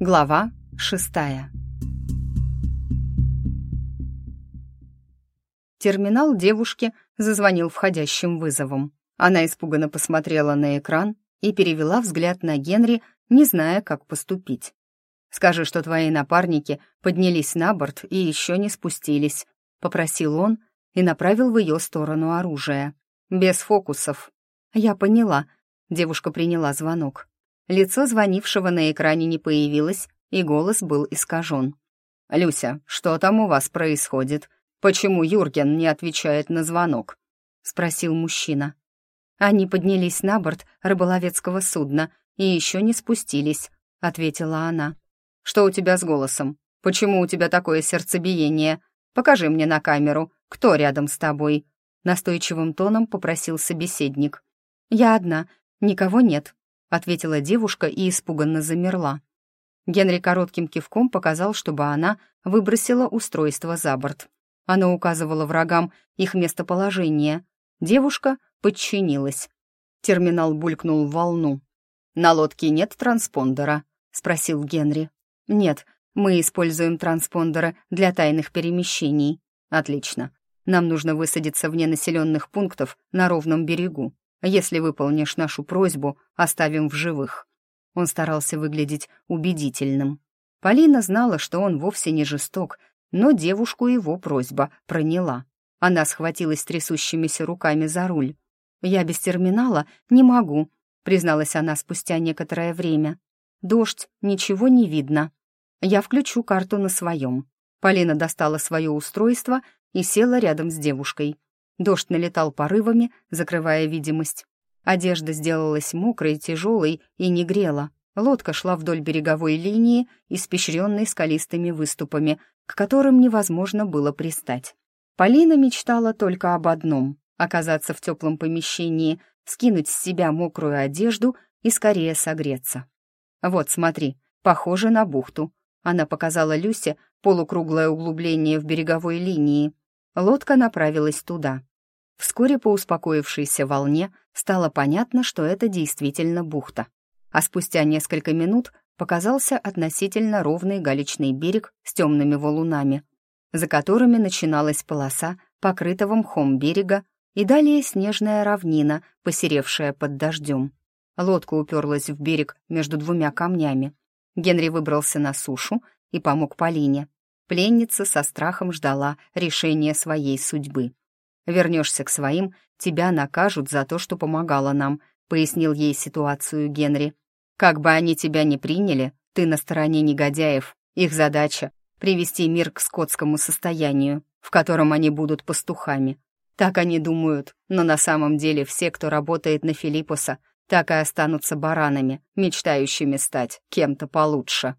Глава шестая. Терминал девушки зазвонил входящим вызовом. Она испуганно посмотрела на экран и перевела взгляд на Генри, не зная, как поступить. «Скажи, что твои напарники поднялись на борт и еще не спустились», — попросил он и направил в ее сторону оружие. «Без фокусов». «Я поняла», — девушка приняла звонок. Лицо звонившего на экране не появилось, и голос был искажен. «Люся, что там у вас происходит? Почему Юрген не отвечает на звонок?» — спросил мужчина. «Они поднялись на борт рыболовецкого судна и еще не спустились», — ответила она. «Что у тебя с голосом? Почему у тебя такое сердцебиение? Покажи мне на камеру, кто рядом с тобой?» Настойчивым тоном попросил собеседник. «Я одна, никого нет», — ответила девушка и испуганно замерла. Генри коротким кивком показал, чтобы она выбросила устройство за борт. Оно указывало врагам их местоположение. Девушка подчинилась. Терминал булькнул в волну. «На лодке нет транспондера?» — спросил Генри. «Нет, мы используем транспондеры для тайных перемещений». «Отлично. Нам нужно высадиться вне населенных пунктов на ровном берегу. Если выполнишь нашу просьбу, оставим в живых». Он старался выглядеть убедительным. Полина знала, что он вовсе не жесток, но девушку его просьба проняла. Она схватилась трясущимися руками за руль. «Я без терминала не могу», — призналась она спустя некоторое время. «Дождь, ничего не видно. Я включу карту на своем». Полина достала свое устройство и села рядом с девушкой. Дождь налетал порывами, закрывая видимость. Одежда сделалась мокрой, тяжелой и не грела. Лодка шла вдоль береговой линии, испещренной скалистыми выступами, к которым невозможно было пристать. Полина мечтала только об одном — оказаться в теплом помещении, скинуть с себя мокрую одежду и скорее согреться. «Вот, смотри, похоже на бухту», — она показала Люсе полукруглое углубление в береговой линии. Лодка направилась туда. Вскоре по успокоившейся волне стало понятно, что это действительно бухта. А спустя несколько минут показался относительно ровный галечный берег с темными валунами, за которыми начиналась полоса покрытого мхом берега и далее снежная равнина, посеревшая под дождем. Лодка уперлась в берег между двумя камнями. Генри выбрался на сушу и помог Полине. Пленница со страхом ждала решения своей судьбы. Вернешься к своим, тебя накажут за то, что помогала нам», — пояснил ей ситуацию Генри. «Как бы они тебя ни приняли, ты на стороне негодяев. Их задача — привести мир к скотскому состоянию, в котором они будут пастухами. Так они думают, но на самом деле все, кто работает на Филиппуса, так и останутся баранами, мечтающими стать кем-то получше».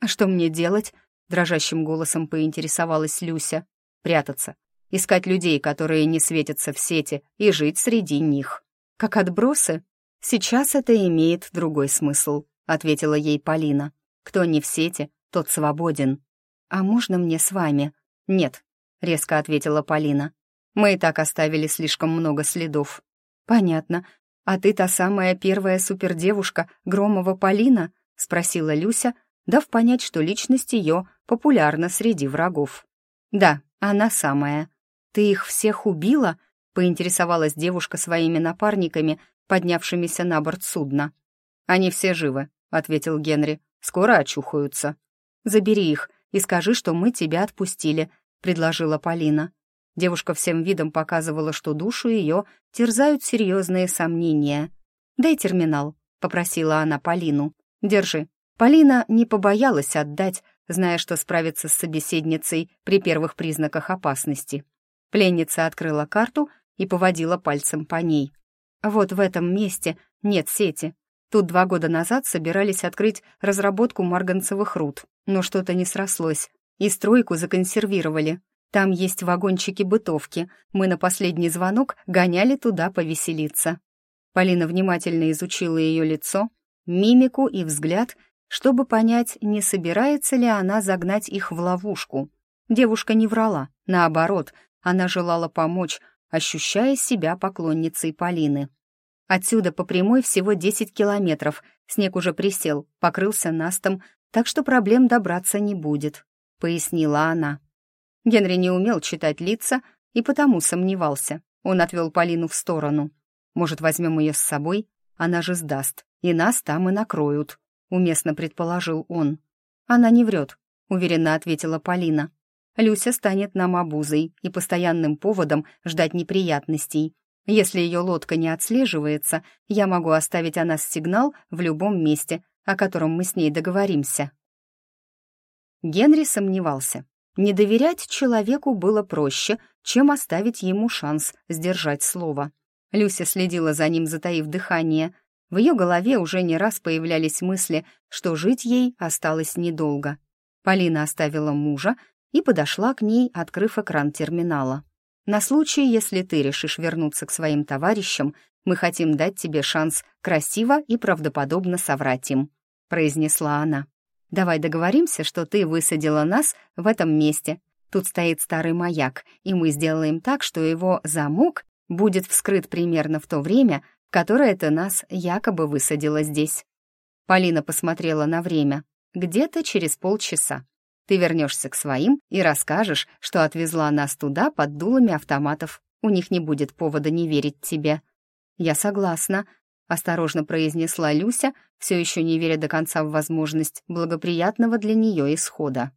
«А что мне делать?» — дрожащим голосом поинтересовалась Люся. «Прятаться, искать людей, которые не светятся в сети, и жить среди них. Как отбросы? Сейчас это имеет другой смысл, ответила ей Полина. Кто не в сети, тот свободен. А можно мне с вами? Нет, резко ответила Полина. Мы и так оставили слишком много следов. Понятно. А ты та самая первая супердевушка Громова Полина? спросила Люся, дав понять, что личность ее популярна среди врагов. Да, она самая, «Ты их всех убила?» — поинтересовалась девушка своими напарниками, поднявшимися на борт судна. «Они все живы», — ответил Генри. «Скоро очухаются». «Забери их и скажи, что мы тебя отпустили», — предложила Полина. Девушка всем видом показывала, что душу ее терзают серьезные сомнения. «Дай терминал», — попросила она Полину. «Держи». Полина не побоялась отдать, зная, что справится с собеседницей при первых признаках опасности. Пленница открыла карту и поводила пальцем по ней. Вот в этом месте нет сети. Тут два года назад собирались открыть разработку марганцевых руд, но что-то не срослось, и стройку законсервировали. Там есть вагончики-бытовки. Мы на последний звонок гоняли туда повеселиться. Полина внимательно изучила ее лицо, мимику и взгляд, чтобы понять, не собирается ли она загнать их в ловушку. Девушка не врала, наоборот, она желала помочь, ощущая себя поклонницей Полины. Отсюда по прямой всего 10 километров. Снег уже присел, покрылся настом, так что проблем добраться не будет», — пояснила она. Генри не умел читать лица и потому сомневался. Он отвел Полину в сторону. «Может, возьмем ее с собой? Она же сдаст, и нас там и накроют», — уместно предположил он. «Она не врет», — уверенно ответила Полина. «Люся станет нам обузой и постоянным поводом ждать неприятностей. Если ее лодка не отслеживается, я могу оставить о нас сигнал в любом месте, о котором мы с ней договоримся». Генри сомневался. Не доверять человеку было проще, чем оставить ему шанс сдержать слово. Люся следила за ним, затаив дыхание. В ее голове уже не раз появлялись мысли, что жить ей осталось недолго. Полина оставила мужа и подошла к ней, открыв экран терминала. «На случай, если ты решишь вернуться к своим товарищам, мы хотим дать тебе шанс красиво и правдоподобно соврать им», — произнесла она. «Давай договоримся, что ты высадила нас в этом месте. Тут стоит старый маяк, и мы сделаем так, что его замок будет вскрыт примерно в то время, в которое ты нас якобы высадила здесь». Полина посмотрела на время. «Где-то через полчаса. Ты вернешься к своим и расскажешь, что отвезла нас туда под дулами автоматов. У них не будет повода не верить тебе». «Я согласна», — осторожно произнесла Люся, все еще не веря до конца в возможность благоприятного для нее исхода.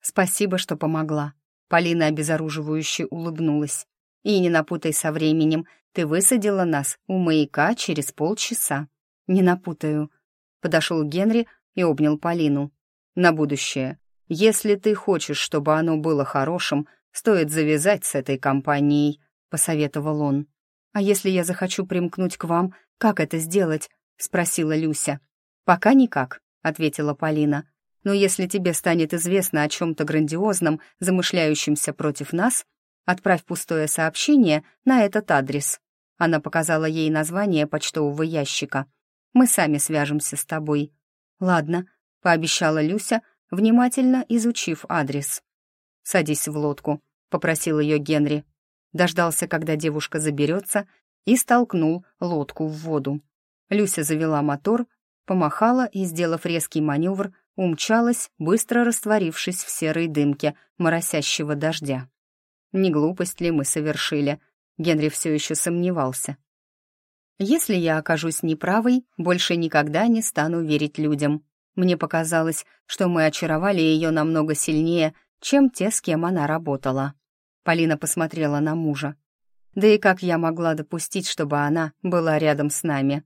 «Спасибо, что помогла». Полина обезоруживающе улыбнулась. «И не напутай со временем. Ты высадила нас у маяка через полчаса». «Не напутаю». Подошел Генри и обнял Полину. «На будущее. Если ты хочешь, чтобы оно было хорошим, стоит завязать с этой компанией», — посоветовал он. «А если я захочу примкнуть к вам, как это сделать?» — спросила Люся. «Пока никак», — ответила Полина. «Но если тебе станет известно о чем-то грандиозном, замышляющемся против нас, отправь пустое сообщение на этот адрес». Она показала ей название почтового ящика. «Мы сами свяжемся с тобой». «Ладно», — пообещала Люся, внимательно изучив адрес. «Садись в лодку», — попросил ее Генри дождался, когда девушка заберется, и столкнул лодку в воду. Люся завела мотор, помахала и, сделав резкий маневр, умчалась, быстро растворившись в серой дымке моросящего дождя. Не глупость ли мы совершили? Генри все еще сомневался. Если я окажусь неправой, больше никогда не стану верить людям. Мне показалось, что мы очаровали ее намного сильнее, чем те, с кем она работала. Полина посмотрела на мужа. «Да и как я могла допустить, чтобы она была рядом с нами?»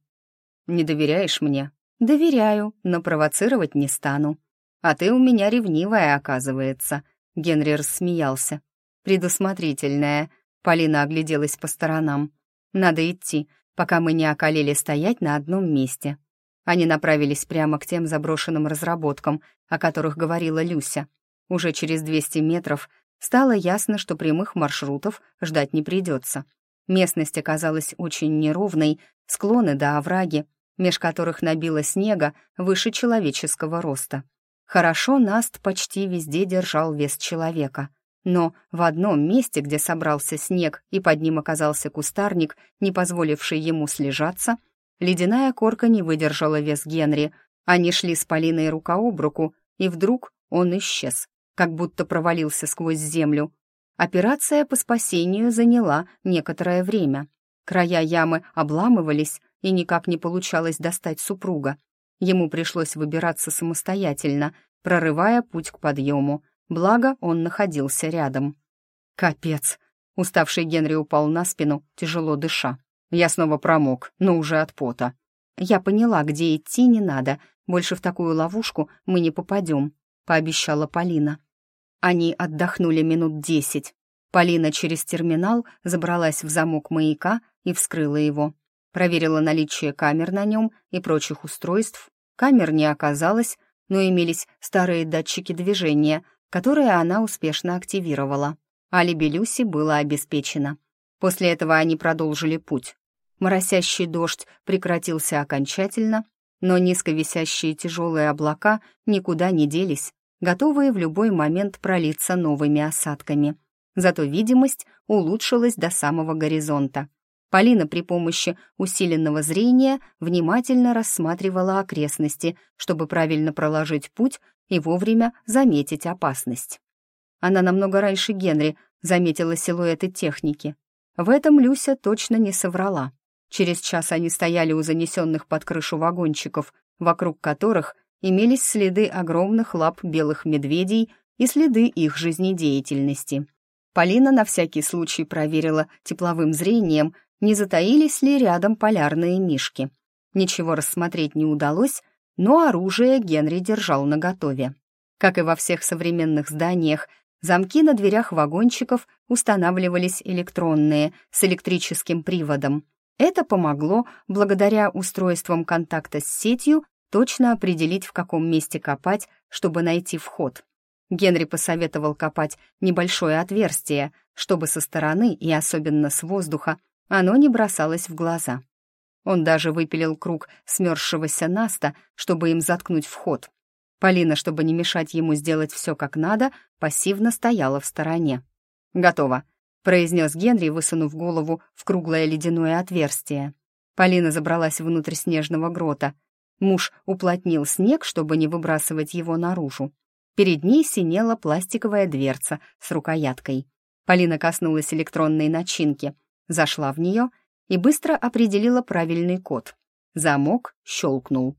«Не доверяешь мне?» «Доверяю, но провоцировать не стану». «А ты у меня ревнивая, оказывается», — Генри рассмеялся. «Предусмотрительная», — Полина огляделась по сторонам. «Надо идти, пока мы не околели стоять на одном месте». Они направились прямо к тем заброшенным разработкам, о которых говорила Люся. Уже через 200 метров Стало ясно, что прямых маршрутов ждать не придется. Местность оказалась очень неровной, склоны до овраги, меж которых набило снега выше человеческого роста. Хорошо Наст почти везде держал вес человека. Но в одном месте, где собрался снег и под ним оказался кустарник, не позволивший ему слежаться, ледяная корка не выдержала вес Генри. Они шли с Полиной рука об руку, и вдруг он исчез как будто провалился сквозь землю. Операция по спасению заняла некоторое время. Края ямы обламывались, и никак не получалось достать супруга. Ему пришлось выбираться самостоятельно, прорывая путь к подъему, благо он находился рядом. «Капец!» — уставший Генри упал на спину, тяжело дыша. Я снова промок, но уже от пота. «Я поняла, где идти не надо, больше в такую ловушку мы не попадем», — пообещала Полина. Они отдохнули минут десять. Полина через терминал забралась в замок маяка и вскрыла его. Проверила наличие камер на нем и прочих устройств. Камер не оказалось, но имелись старые датчики движения, которые она успешно активировала. Алиби Люси было обеспечено. После этого они продолжили путь. Моросящий дождь прекратился окончательно, но низко висящие тяжелые облака никуда не делись, готовые в любой момент пролиться новыми осадками. Зато видимость улучшилась до самого горизонта. Полина при помощи усиленного зрения внимательно рассматривала окрестности, чтобы правильно проложить путь и вовремя заметить опасность. Она намного раньше Генри заметила силуэты техники. В этом Люся точно не соврала. Через час они стояли у занесенных под крышу вагончиков, вокруг которых имелись следы огромных лап белых медведей и следы их жизнедеятельности. Полина на всякий случай проверила тепловым зрением, не затаились ли рядом полярные мишки. Ничего рассмотреть не удалось, но оружие Генри держал наготове. Как и во всех современных зданиях, замки на дверях вагончиков устанавливались электронные, с электрическим приводом. Это помогло, благодаря устройствам контакта с сетью, точно определить, в каком месте копать, чтобы найти вход. Генри посоветовал копать небольшое отверстие, чтобы со стороны и особенно с воздуха оно не бросалось в глаза. Он даже выпилил круг смерзшегося наста, чтобы им заткнуть вход. Полина, чтобы не мешать ему сделать все как надо, пассивно стояла в стороне. «Готово», — произнес Генри, высунув голову в круглое ледяное отверстие. Полина забралась внутрь снежного грота. Муж уплотнил снег, чтобы не выбрасывать его наружу. Перед ней синела пластиковая дверца с рукояткой. Полина коснулась электронной начинки, зашла в нее и быстро определила правильный код. Замок щелкнул.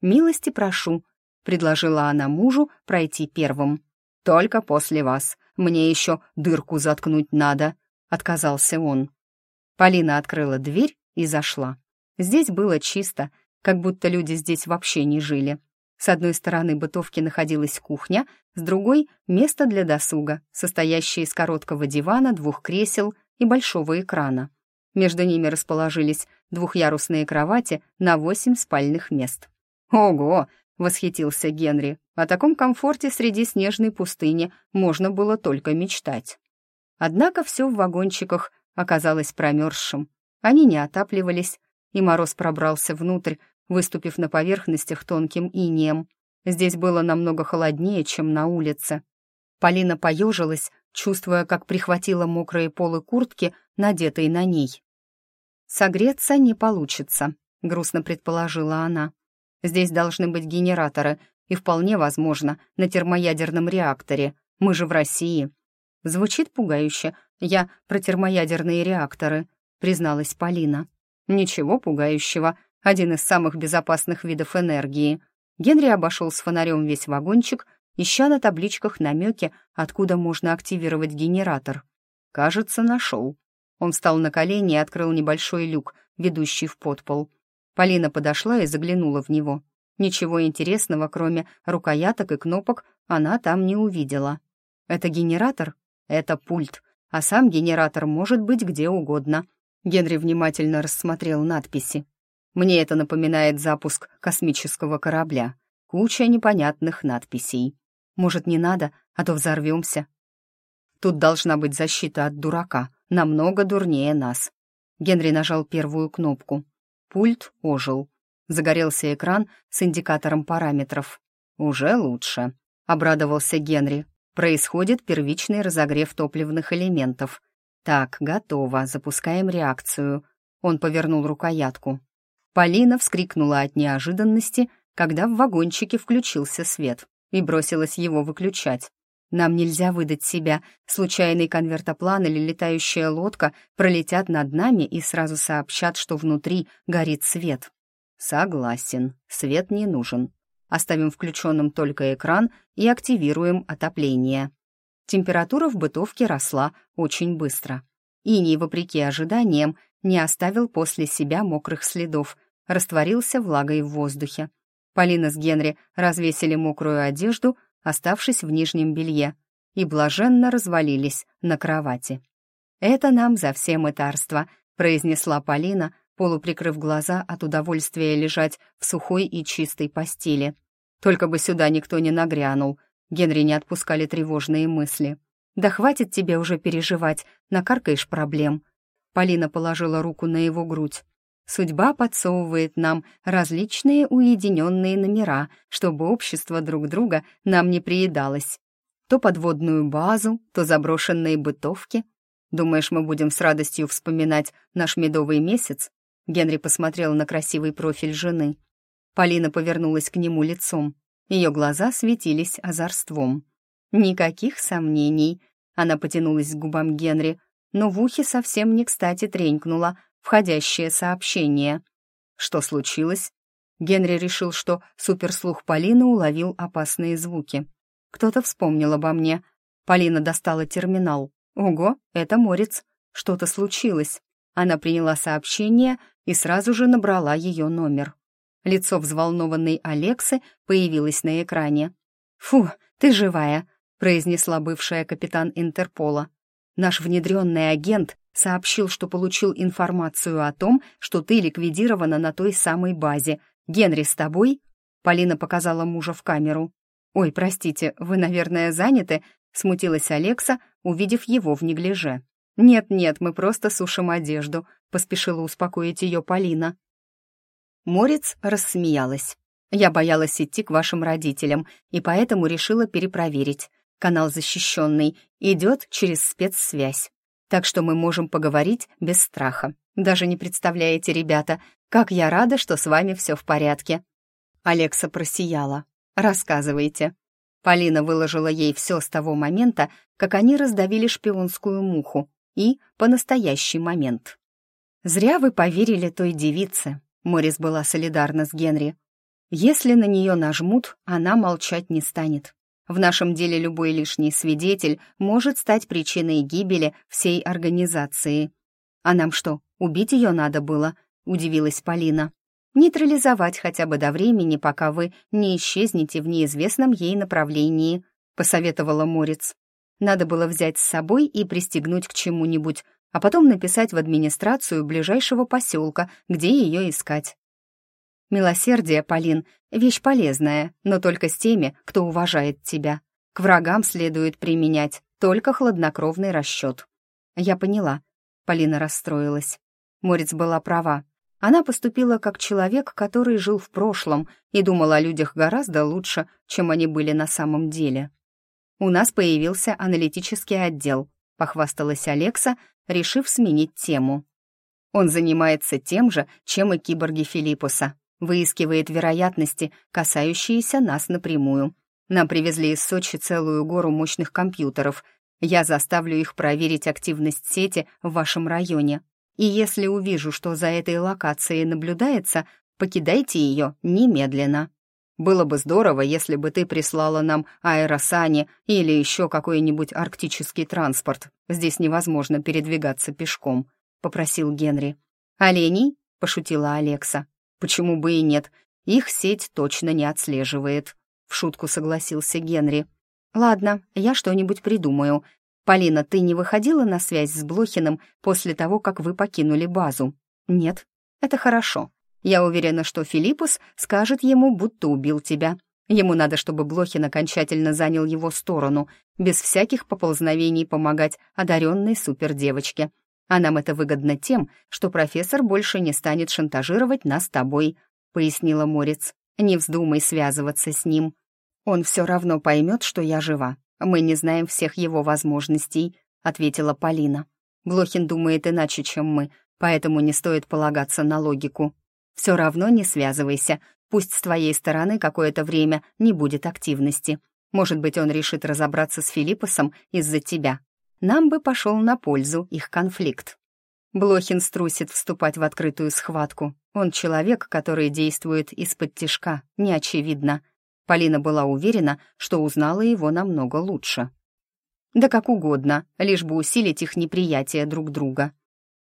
«Милости прошу», — предложила она мужу пройти первым. «Только после вас. Мне еще дырку заткнуть надо», — отказался он. Полина открыла дверь и зашла. Здесь было чисто, как будто люди здесь вообще не жили. С одной стороны бытовки находилась кухня, с другой — место для досуга, состоящее из короткого дивана, двух кресел и большого экрана. Между ними расположились двухъярусные кровати на восемь спальных мест. «Ого!» — восхитился Генри. «О таком комфорте среди снежной пустыни можно было только мечтать». Однако все в вагончиках оказалось промерзшим. Они не отапливались, и мороз пробрался внутрь, выступив на поверхностях тонким инеем. Здесь было намного холоднее, чем на улице. Полина поежилась, чувствуя, как прихватила мокрые полы куртки, надетой на ней. «Согреться не получится», — грустно предположила она. «Здесь должны быть генераторы, и вполне возможно, на термоядерном реакторе. Мы же в России». Звучит пугающе. Я про термоядерные реакторы, призналась Полина. Ничего пугающего один из самых безопасных видов энергии. Генри обошел с фонарем весь вагончик, ища на табличках намеки, откуда можно активировать генератор. Кажется, нашел. Он встал на колени и открыл небольшой люк, ведущий в подпол. Полина подошла и заглянула в него. Ничего интересного, кроме рукояток и кнопок, она там не увидела. Это генератор? Это пульт. А сам генератор может быть где угодно. Генри внимательно рассмотрел надписи. Мне это напоминает запуск космического корабля. Куча непонятных надписей. Может, не надо, а то взорвемся. Тут должна быть защита от дурака, намного дурнее нас. Генри нажал первую кнопку. Пульт ожил. Загорелся экран с индикатором параметров. «Уже лучше», — обрадовался Генри. «Происходит первичный разогрев топливных элементов. Так, готово, запускаем реакцию». Он повернул рукоятку. Полина вскрикнула от неожиданности, когда в вагончике включился свет, и бросилась его выключать. «Нам нельзя выдать себя. Случайный конвертоплан или летающая лодка пролетят над нами и сразу сообщат, что внутри горит свет». «Согласен, свет не нужен. Оставим включенным только экран и активируем отопление». Температура в бытовке росла очень быстро. Иний, вопреки ожиданиям, не оставил после себя мокрых следов, растворился влагой в воздухе. Полина с Генри развесили мокрую одежду, оставшись в нижнем белье, и блаженно развалились на кровати. «Это нам за все мытарство», — произнесла Полина, полуприкрыв глаза от удовольствия лежать в сухой и чистой постели. «Только бы сюда никто не нагрянул», — Генри не отпускали тревожные мысли. «Да хватит тебе уже переживать, накаркаешь проблем». Полина положила руку на его грудь. Судьба подсовывает нам различные уединенные номера, чтобы общество друг друга нам не приедалось. То подводную базу, то заброшенные бытовки. Думаешь, мы будем с радостью вспоминать наш медовый месяц?» Генри посмотрел на красивый профиль жены. Полина повернулась к нему лицом. Ее глаза светились озорством. «Никаких сомнений», — она потянулась к губам Генри, но в ухе совсем не кстати тренькнуло входящее сообщение. Что случилось? Генри решил, что суперслух Полины уловил опасные звуки. Кто-то вспомнил обо мне. Полина достала терминал. Ого, это Морец. Что-то случилось. Она приняла сообщение и сразу же набрала ее номер. Лицо взволнованной Алексы появилось на экране. «Фу, ты живая», — произнесла бывшая капитан Интерпола. «Наш внедренный агент сообщил, что получил информацию о том, что ты ликвидирована на той самой базе. Генри с тобой?» Полина показала мужа в камеру. «Ой, простите, вы, наверное, заняты?» — смутилась Алекса, увидев его в неглиже. «Нет-нет, мы просто сушим одежду», — поспешила успокоить ее Полина. Морец рассмеялась. «Я боялась идти к вашим родителям, и поэтому решила перепроверить. Канал защищенный, идет через спецсвязь. Так что мы можем поговорить без страха. Даже не представляете, ребята, как я рада, что с вами все в порядке». Алекса просияла. «Рассказывайте». Полина выложила ей все с того момента, как они раздавили шпионскую муху, и по настоящий момент. «Зря вы поверили той девице», — Морис была солидарна с Генри. «Если на нее нажмут, она молчать не станет. В нашем деле любой лишний свидетель может стать причиной гибели всей организации. А нам что, убить ее надо было?» — удивилась Полина нейтрализовать хотя бы до времени, пока вы не исчезнете в неизвестном ей направлении», — посоветовала Морец. «Надо было взять с собой и пристегнуть к чему-нибудь, а потом написать в администрацию ближайшего поселка, где ее искать». «Милосердие, Полин, вещь полезная, но только с теми, кто уважает тебя. К врагам следует применять только хладнокровный расчет». «Я поняла», — Полина расстроилась. Морец была права. Она поступила как человек, который жил в прошлом и думал о людях гораздо лучше, чем они были на самом деле. «У нас появился аналитический отдел», — похвасталась Алекса, решив сменить тему. «Он занимается тем же, чем и киборги Филиппуса, выискивает вероятности, касающиеся нас напрямую. Нам привезли из Сочи целую гору мощных компьютеров. Я заставлю их проверить активность сети в вашем районе, и если увижу, что за этой локацией наблюдается, покидайте ее немедленно. Было бы здорово, если бы ты прислала нам аэросани или еще какой-нибудь арктический транспорт. Здесь невозможно передвигаться пешком», — попросил Генри. «Оленей?» — пошутила Алекса. «Почему бы и нет? Их сеть точно не отслеживает», — в шутку согласился Генри. «Ладно, я что-нибудь придумаю. «Полина, ты не выходила на связь с Блохиным после того, как вы покинули базу?» «Нет». «Это хорошо. Я уверена, что Филиппус скажет ему, будто убил тебя. Ему надо, чтобы Блохин окончательно занял его сторону, без всяких поползновений помогать одаренной супердевочке. А нам это выгодно тем, что профессор больше не станет шантажировать нас тобой», — пояснила Морец. «Не вздумай связываться с ним. Он все равно поймет, что я жива, «Мы не знаем всех его возможностей», — ответила Полина. «Блохин думает иначе, чем мы, поэтому не стоит полагаться на логику. Все равно не связывайся, пусть с твоей стороны какое-то время не будет активности. Может быть, он решит разобраться с Филиппосом из-за тебя. Нам бы пошел на пользу их конфликт». Блохин струсит вступать в открытую схватку. Он человек, который действует из-под тишка, неочевидно. Полина была уверена, что узнала его намного лучше. Да как угодно, лишь бы усилить их неприятие друг друга.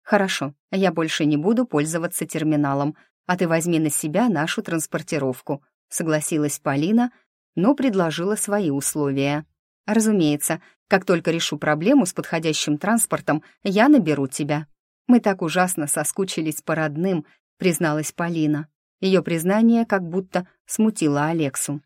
«Хорошо, я больше не буду пользоваться терминалом, а ты возьми на себя нашу транспортировку», согласилась Полина, но предложила свои условия. «Разумеется, как только решу проблему с подходящим транспортом, я наберу тебя. Мы так ужасно соскучились по родным», призналась Полина. Ее признание как будто смутило Алексу.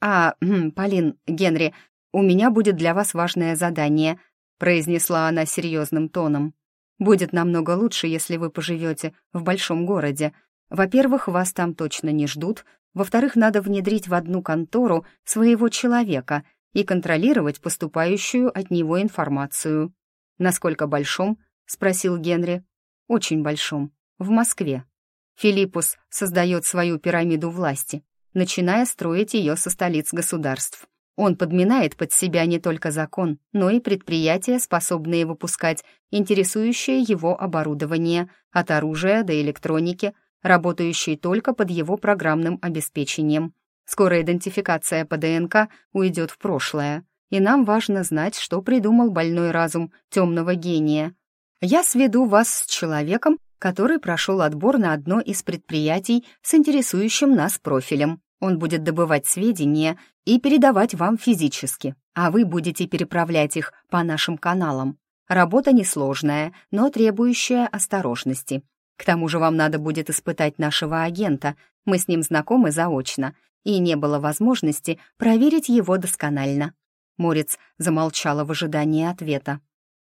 «А, Полин, Генри, у меня будет для вас важное задание», произнесла она серьезным тоном. «Будет намного лучше, если вы поживете в большом городе. Во-первых, вас там точно не ждут. Во-вторых, надо внедрить в одну контору своего человека и контролировать поступающую от него информацию. «Насколько большом?» — спросил Генри. «Очень большом. В Москве. Филиппус создает свою пирамиду власти, начиная строить ее со столиц государств. Он подминает под себя не только закон, но и предприятия, способные выпускать интересующее его оборудование, от оружия до электроники, работающие только под его программным обеспечением. Скоро идентификация по ДНК уйдет в прошлое, и нам важно знать, что придумал больной разум темного гения. Я сведу вас с человеком, который прошел отбор на одно из предприятий с интересующим нас профилем. Он будет добывать сведения и передавать вам физически, а вы будете переправлять их по нашим каналам. Работа несложная, но требующая осторожности. К тому же вам надо будет испытать нашего агента, мы с ним знакомы заочно, и не было возможности проверить его досконально. Морец замолчала в ожидании ответа.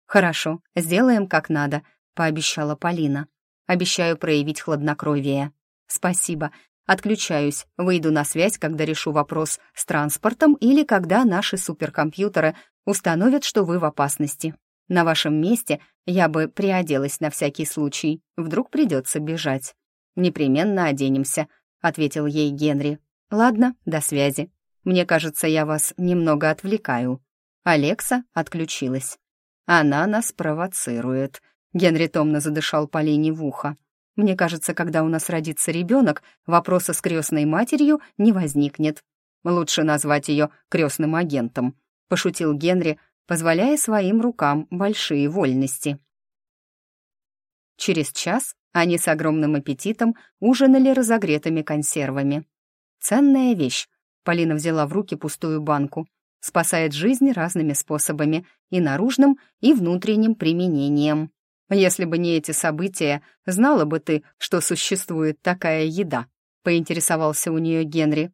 «Хорошо, сделаем как надо», — пообещала Полина. «Обещаю проявить хладнокровие». «Спасибо. Отключаюсь, выйду на связь, когда решу вопрос с транспортом или когда наши суперкомпьютеры установят, что вы в опасности. На вашем месте я бы приоделась на всякий случай. Вдруг придется бежать. Непременно оденемся», — ответил ей Генри. «Ладно, до связи. Мне кажется, я вас немного отвлекаю». Алекса отключилась. «Она нас провоцирует», — Генри томно задышал Полине в ухо. Мне кажется, когда у нас родится ребенок, вопроса с крестной матерью не возникнет. Лучше назвать ее крестным агентом», — пошутил Генри, позволяя своим рукам большие вольности. Через час они с огромным аппетитом ужинали разогретыми консервами. «Ценная вещь», — Полина взяла в руки пустую банку, спасает жизнь разными способами, и наружным, и внутренним применением. Если бы не эти события, знала бы ты, что существует такая еда», — поинтересовался у нее Генри.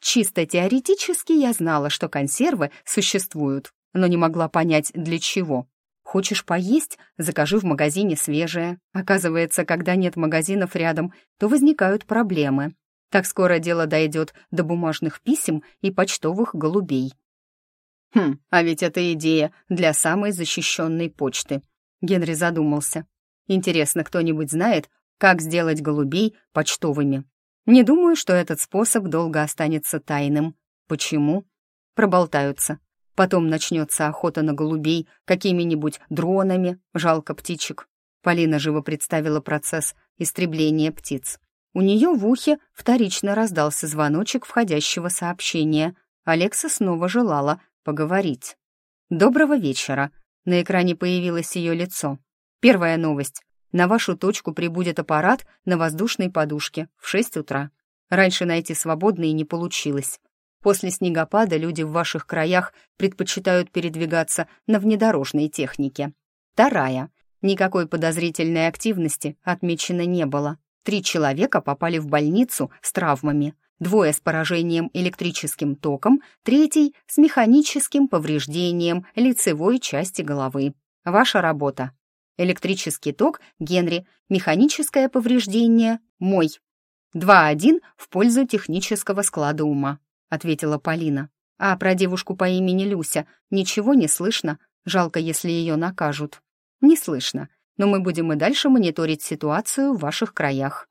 «Чисто теоретически я знала, что консервы существуют, но не могла понять, для чего. Хочешь поесть? Закажи в магазине свежее. Оказывается, когда нет магазинов рядом, то возникают проблемы. Так скоро дело дойдет до бумажных писем и почтовых голубей. Хм, а ведь это идея для самой защищенной почты. Генри задумался. Интересно, кто-нибудь знает, как сделать голубей почтовыми? Не думаю, что этот способ долго останется тайным. Почему? Проболтаются. Потом начнется охота на голубей какими-нибудь дронами, жалко птичек. Полина живо представила процесс истребления птиц. У нее в ухе вторично раздался звоночек входящего сообщения. Алекса снова желала поговорить. «Доброго вечера», на экране появилось ее лицо. Первая новость. На вашу точку прибудет аппарат на воздушной подушке в 6 утра. Раньше найти свободный не получилось. После снегопада люди в ваших краях предпочитают передвигаться на внедорожной технике. Вторая. Никакой подозрительной активности отмечено не было. Три человека попали в больницу с травмами двое с поражением электрическим током, третий с механическим повреждением лицевой части головы. Ваша работа. Электрический ток Генри, механическое повреждение мой. 2-1 в пользу технического склада ума, ответила Полина. А про девушку по имени Люся ничего не слышно, жалко, если ее накажут. Не слышно, но мы будем и дальше мониторить ситуацию в ваших краях.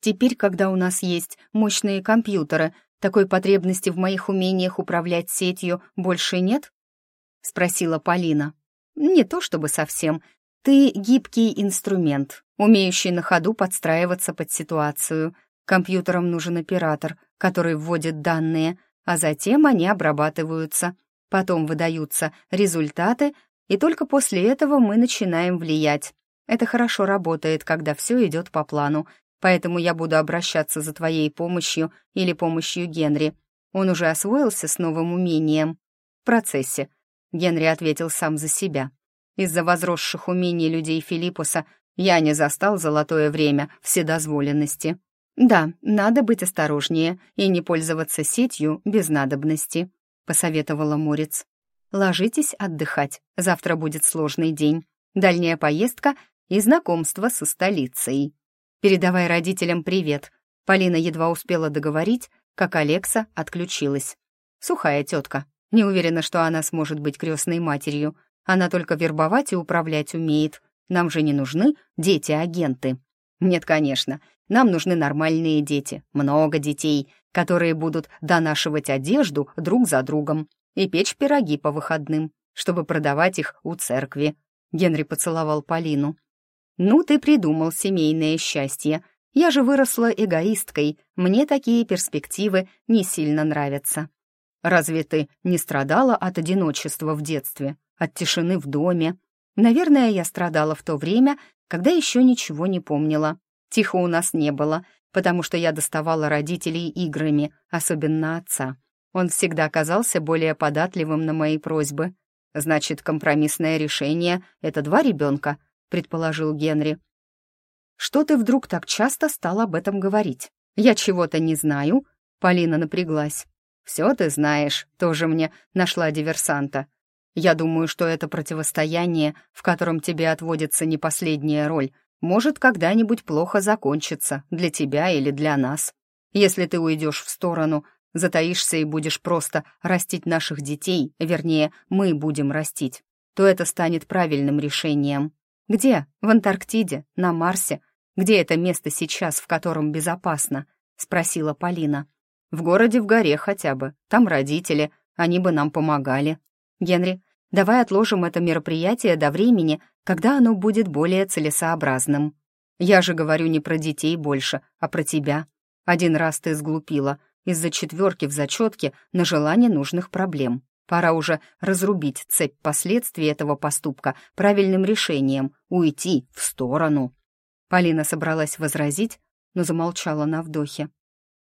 Теперь, когда у нас есть мощные компьютеры, такой потребности в моих умениях управлять сетью больше нет?» — спросила Полина. «Не то чтобы совсем. Ты гибкий инструмент, умеющий на ходу подстраиваться под ситуацию. Компьютерам нужен оператор, который вводит данные, а затем они обрабатываются. Потом выдаются результаты, и только после этого мы начинаем влиять. Это хорошо работает, когда все идет по плану, поэтому я буду обращаться за твоей помощью или помощью Генри. Он уже освоился с новым умением. В процессе. Генри ответил сам за себя. Из-за возросших умений людей Филиппуса я не застал золотое время вседозволенности. Да, надо быть осторожнее и не пользоваться сетью без надобности, посоветовала Морец. Ложитесь отдыхать, завтра будет сложный день. Дальняя поездка и знакомство со столицей. Передавай родителям привет». Полина едва успела договорить, как Алекса отключилась. Сухая тетка. Не уверена, что она сможет быть крестной матерью. Она только вербовать и управлять умеет. Нам же не нужны дети-агенты». «Нет, конечно. Нам нужны нормальные дети, много детей, которые будут донашивать одежду друг за другом и печь пироги по выходным, чтобы продавать их у церкви». Генри поцеловал Полину. «Ну, ты придумал семейное счастье. Я же выросла эгоисткой, мне такие перспективы не сильно нравятся». «Разве ты не страдала от одиночества в детстве, от тишины в доме?» «Наверное, я страдала в то время, когда еще ничего не помнила. Тихо у нас не было, потому что я доставала родителей играми, особенно отца. Он всегда казался более податливым на мои просьбы. Значит, компромиссное решение — это два ребенка, предположил Генри. Что ты вдруг так часто стал об этом говорить? Я чего-то не знаю. Полина напряглась. Все ты знаешь, тоже мне нашла диверсанта. Я думаю, что это противостояние, в котором тебе отводится не последняя роль, может когда-нибудь плохо закончиться для тебя или для нас. Если ты уйдешь в сторону, затаишься и будешь просто растить наших детей, вернее, мы будем растить, то это станет правильным решением. Где? В Антарктиде? На Марсе? Где это место сейчас, в котором безопасно? Спросила Полина. В городе в горе хотя бы. Там родители, они бы нам помогали. Генри, давай отложим это мероприятие до времени, когда оно будет более целесообразным. Я же говорю не про детей больше, а про тебя. Один раз ты сглупила, из-за четверки в зачетке нажила ненужных проблем. Пора уже разрубить цепь последствий этого поступка правильным решением, уйти в сторону. Полина собралась возразить, но замолчала на вдохе.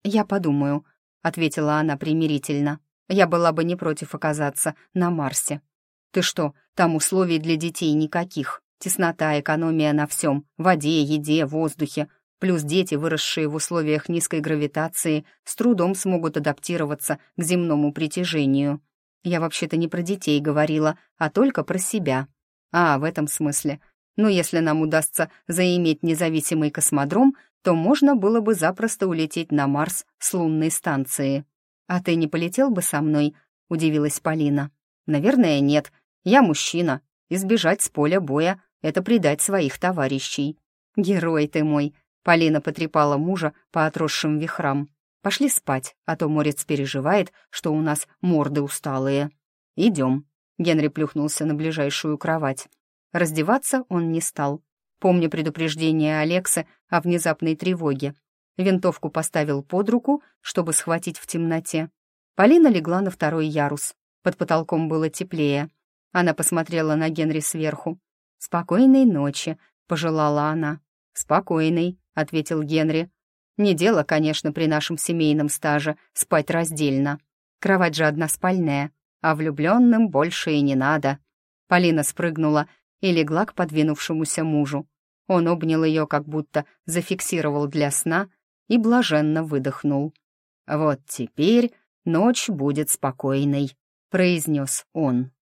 «Я подумаю», — ответила она примирительно. «Я была бы не против оказаться на Марсе. Ты что, там условий для детей никаких. Теснота, экономия на всем. Воде, еде, воздухе. Плюс дети, выросшие в условиях низкой гравитации, с трудом смогут адаптироваться к земному притяжению. Я вообще-то не про детей говорила, а только про себя. А, в этом смысле. Ну, если нам удастся заиметь независимый космодром, то можно было бы запросто улететь на Марс с лунной станции. «А ты не полетел бы со мной?» — удивилась Полина. «Наверное, нет. Я мужчина. Избежать с поля боя — это предать своих товарищей». «Герой ты мой!» — Полина потрепала мужа по отросшим вихрам. «Пошли спать, а то Морец переживает, что у нас морды усталые». «Идем». Генри плюхнулся на ближайшую кровать. Раздеваться он не стал. Помня предупреждение Алексы о внезапной тревоге, винтовку поставил под руку, чтобы схватить в темноте. Полина легла на второй ярус. Под потолком было теплее. Она посмотрела на Генри сверху. «Спокойной ночи», — пожелала она. «Спокойной», — ответил Генри. «Не дело, конечно, при нашем семейном стаже спать раздельно. Кровать же односпальная, а влюбленным больше и не надо». Полина спрыгнула и легла к подвинувшемуся мужу. Он обнял ее, как будто зафиксировал для сна, и блаженно выдохнул. «Вот теперь ночь будет спокойной», — произнес он.